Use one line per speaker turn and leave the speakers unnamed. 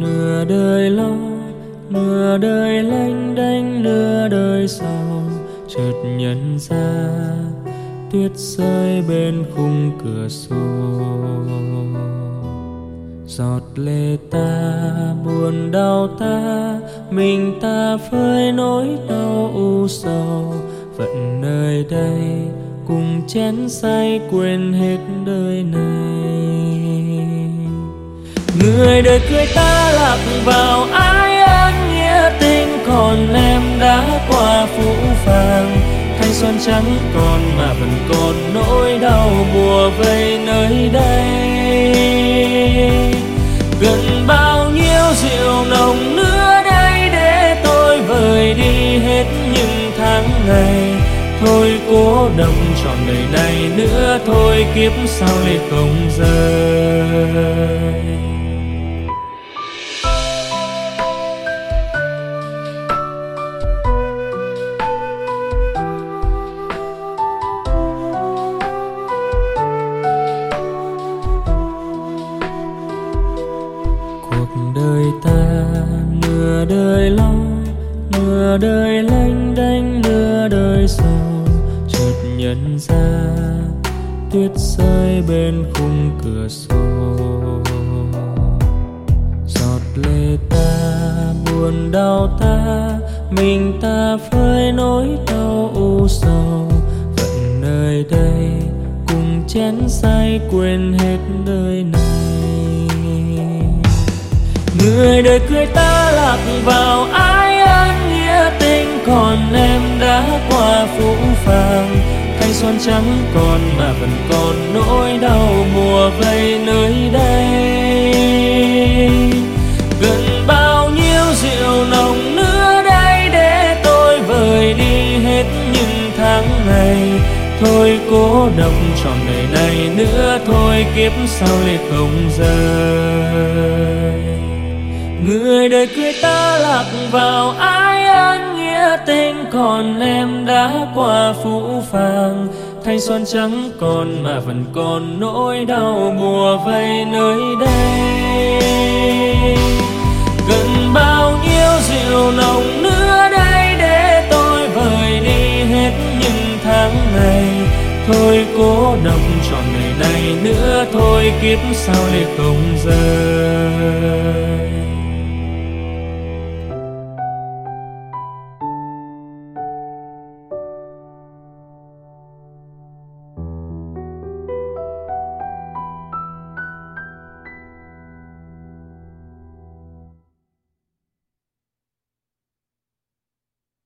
nửa đời lo, nửa đời lanh đanh, nửa đời sau chợt nhận ra, tuyết rơi bên khung cửa sổ. Giọt lệ ta, buồn đau ta, mình ta phơi nỗi đau u sầu. Phận nơi đây, cùng chén say quên hết đời này người đời cười ta lạc vào ai ân nghĩa tình, còn em đã qua phũ phàng. Thanh xuân chẳng còn mà vẫn còn nỗi đau bùa vây nơi đây. Gần bao nhiêu rượu nồng nữa đây để tôi vơi đi hết những tháng ngày. Thôi cố đồng trọn đời này nữa, thôi kiếp sau lại không rời. Nửa đời lo, nửa đời lanh đanh nửa đời sầu. Chợt nhận ra tuyết rơi bên khung cửa sổ. Giọt lệ ta, buồn đau ta, mình ta phơi nỗi đau u sầu. Phận nơi đây cùng chén say quên hết đời này người đời cười ta lạc vào ai ân nghĩa tình, còn em đã qua phũ phàng. Thanh xuân trắng còn mà vẫn còn nỗi đau mùa vây nơi đây. Gần bao nhiêu rượu nồng nữa đây để tôi vơi đi hết những tháng ngày. Thôi cố đồng trọn đời này nữa, thôi kiếp sau lệ không rời người đời cười ta lạc vào ai ân nghĩa tình, còn em đã qua phũ phàng. Thanh xuân trắng còn mà vẫn còn nỗi đau mùa vây nơi đây. Gần bao nhiêu rượu nồng nữa đây để tôi vơi đi hết những tháng ngày. Thôi cố đồng trọn ngày này nữa, thôi kiếp sau để không rời.